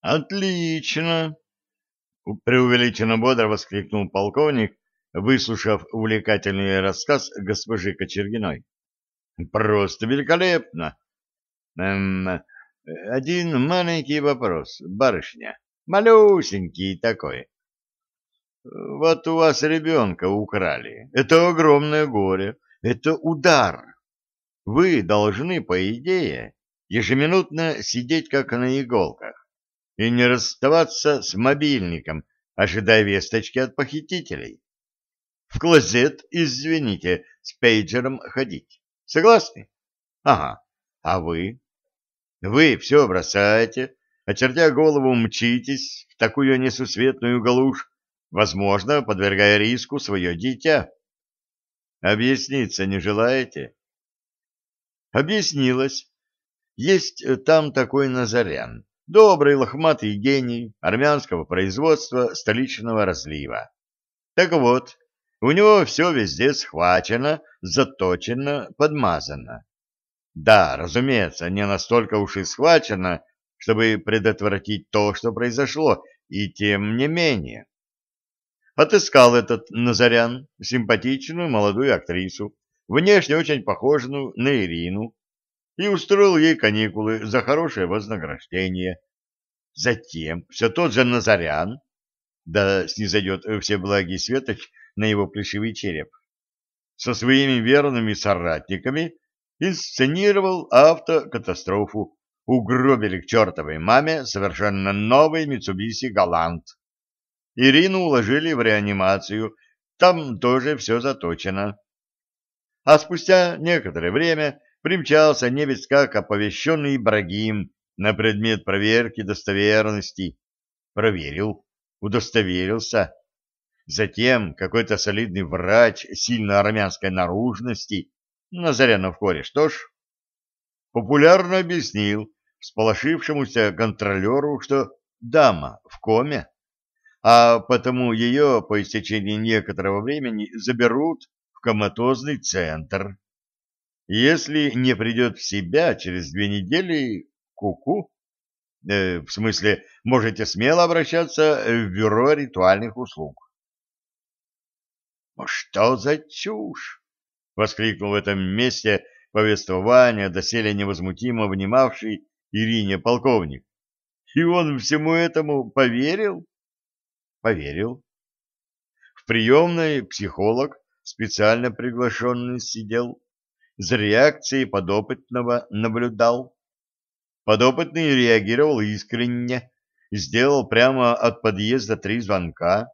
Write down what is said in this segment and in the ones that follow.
Отлично! Преувеличенно бодро воскликнул полковник, выслушав увлекательный рассказ госпожи Кочергиной. Просто великолепно! Эм, один маленький вопрос, барышня. Малюсенький такой. Вот у вас ребенка украли. Это огромное горе. Это удар. Вы должны, по идее, ежеминутно сидеть как на иголках и не расставаться с мобильником, ожидая весточки от похитителей. В клозет, извините, с пейджером ходить. Согласны? Ага. А вы? Вы все бросаете, очертя голову, мчитесь в такую несусветную галушь, возможно, подвергая риску свое дитя. Объясниться не желаете? Объяснилось. Есть там такой Назарян, добрый лохматый гений армянского производства столичного разлива. Так вот, у него все везде схвачено, заточено, подмазано. Да, разумеется, не настолько уж и схвачено, чтобы предотвратить то, что произошло, и тем не менее. Отыскал этот Назарян симпатичную молодую актрису, внешне очень похожую на Ирину, и устроил ей каникулы за хорошее вознаграждение. Затем все тот же Назарян, да снизойдет все благи светоч на его плешивый череп, со своими верными соратниками инсценировал автокатастрофу, угробили к чертовой маме совершенно новый Митсубиси Галант. Ирину уложили в реанимацию, там тоже все заточено. А спустя некоторое время примчался невесть как оповещенный Ибрагим на предмет проверки достоверности. Проверил, удостоверился. Затем какой-то солидный врач сильно армянской наружности Назарянов кореш, что ж, популярно объяснил всполошившемуся контролеру, что дама в коме, а потому ее по истечении некоторого времени заберут в коматозный центр. Если не придет в себя через две недели, куку, -ку, э, в смысле, можете смело обращаться в бюро ритуальных услуг. «Что за чушь?» воскликнул в этом месте повествования, доселе невозмутимо внимавший Ирине полковник. И он всему этому поверил? Поверил. В приемной психолог, специально приглашенный, сидел, за реакцией подопытного наблюдал. Подопытный реагировал искренне, сделал прямо от подъезда три звонка,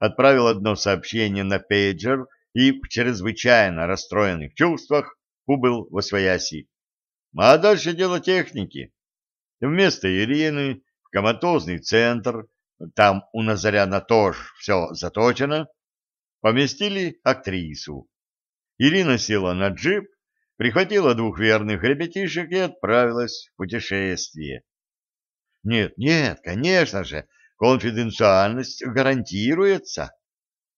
отправил одно сообщение на пейджер — и в чрезвычайно расстроенных чувствах убыл во свояси. А дальше дело техники. Вместо Ирины в коматозный центр, там у Назаряна тоже все заточено, поместили актрису. Ирина села на джип, прихватила двух верных ребятишек и отправилась в путешествие. Нет, нет, конечно же, конфиденциальность гарантируется.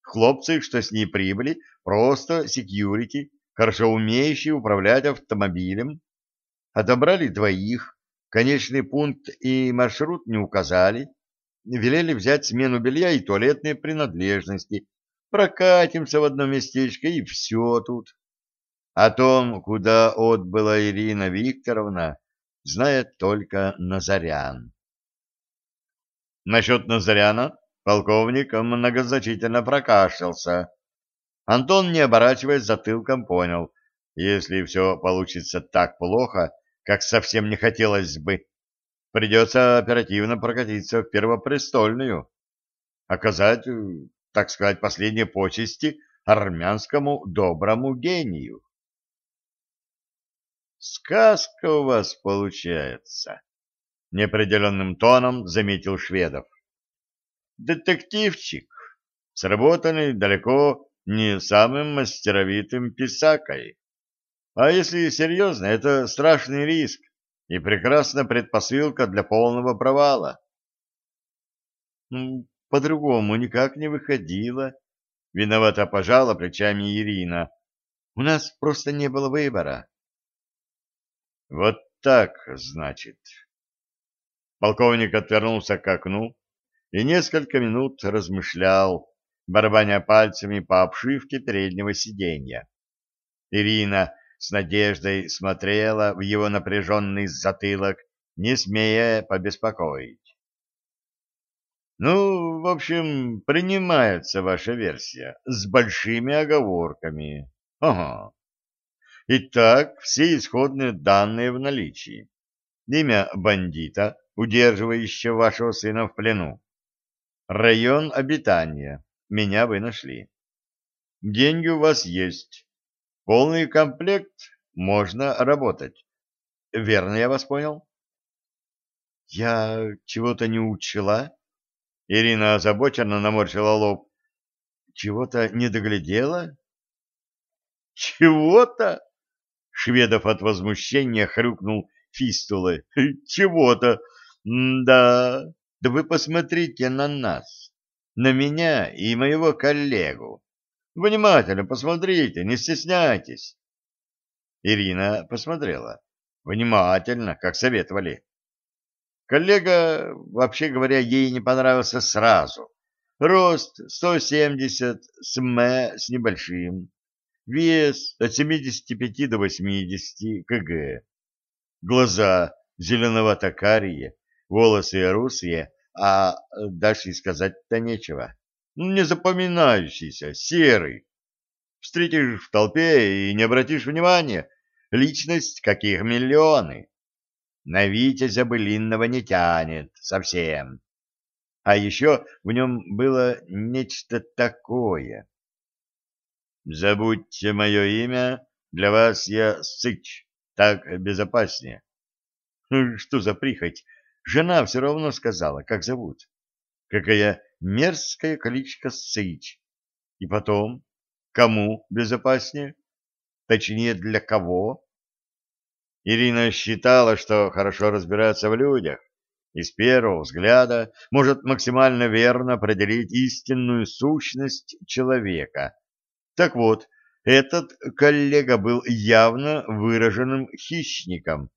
Хлопцы, что с ней прибыли, просто секьюрити, хорошо умеющие управлять автомобилем. Отобрали двоих, конечный пункт и маршрут не указали. Велели взять смену белья и туалетные принадлежности. Прокатимся в одно местечко, и все тут. О том, куда отбыла Ирина Викторовна, знает только Назарян. Насчет Назаряна Полковник многозначительно прокашлялся. Антон, не оборачиваясь затылком, понял, если все получится так плохо, как совсем не хотелось бы, придется оперативно прокатиться в Первопрестольную, оказать, так сказать, последние почести армянскому доброму гению. «Сказка у вас получается», — неопределенным тоном заметил Шведов детективчик, сработанный далеко не самым мастеровитым писакой. А если серьезно, это страшный риск и прекрасная предпосылка для полного провала. Ну, по-другому никак не выходило. Виновато пожала плечами Ирина. У нас просто не было выбора. Вот так, значит. Полковник отвернулся к окну и несколько минут размышлял, барабаня пальцами по обшивке переднего сиденья. Ирина с надеждой смотрела в его напряженный затылок, не смея побеспокоить. Ну, в общем, принимается ваша версия с большими оговорками. Ага. Итак, все исходные данные в наличии. Имя бандита, удерживающего вашего сына в плену. Район обитания. Меня вы нашли. Деньги у вас есть. Полный комплект. Можно работать. Верно я вас понял? Я чего-то не учила? Ирина озабоченно наморщила лоб. Чего-то не доглядела? Чего-то? Шведов от возмущения хрюкнул фистулой. Чего-то? Да, да вы посмотрите на нас, на меня и моего коллегу. Внимательно посмотрите, не стесняйтесь. Ирина посмотрела. Внимательно, как советовали. Коллега, вообще говоря, ей не понравился сразу. Рост 170 см с небольшим. Вес от 75 до 80 кг. Глаза зеленовато-карие, волосы русые, а дальше сказать-то нечего. Не запоминающийся, серый. Встретишь в толпе и не обратишь внимания. Личность каких миллионы. На Витязя былинного не тянет совсем. А еще в нем было нечто такое. «Забудьте мое имя, для вас я Сыч, так безопаснее». Что за прихоть? Жена все равно сказала, как зовут. Какая мерзкая кличка Сыч. И потом, кому безопаснее? Точнее, для кого? Ирина считала, что хорошо разбирается в людях и с первого взгляда может максимально верно определить истинную сущность человека. Так вот, этот коллега был явно выраженным хищником.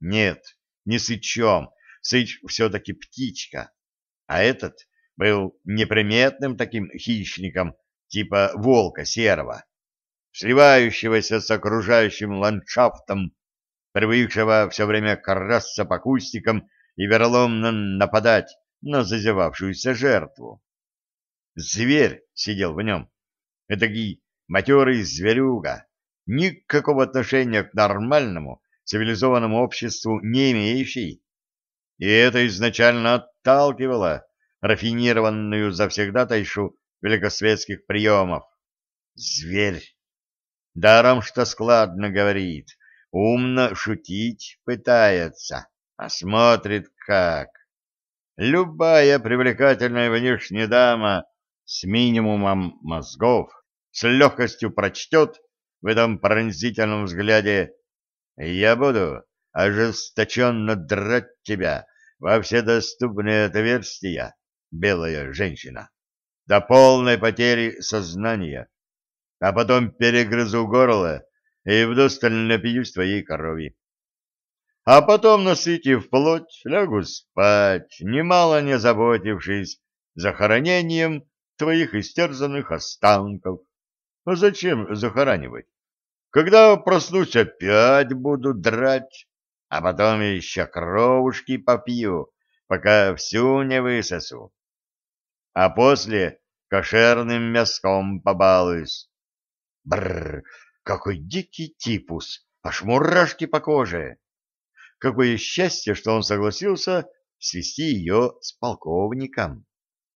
Нет, не сычом, сыч все-таки птичка, а этот был неприметным таким хищником, типа волка серого, сливающегося с окружающим ландшафтом привыкшего все время красться по кустикам и вероломно нападать на зазевавшуюся жертву. Зверь сидел в нем, этакий матерый зверюга, никакого отношения к нормальному цивилизованному обществу не имеющий, и это изначально отталкивало рафинированную завсегдатайшу великосветских приемов. Зверь! Даром, что складно говорит, умно шутить пытается, а смотрит как. Любая привлекательная внешняя дама с минимумом мозгов с легкостью прочтет в этом пронзительном взгляде «Я буду ожесточенно драть тебя во все доступные отверстия, белая женщина, до полной потери сознания, а потом перегрызу горло и вдосталь напьюсь твоей крови. А потом, насытив плоть, лягу спать, немало не заботившись захоронением твоих истерзанных останков. А зачем захоранивать? Когда проснусь, опять буду драть, а потом еще кровушки попью, пока всю не высосу. А после кошерным мяском побалуюсь. Бррр, какой дикий типус, аж мурашки по коже. Какое счастье, что он согласился свести ее с полковником.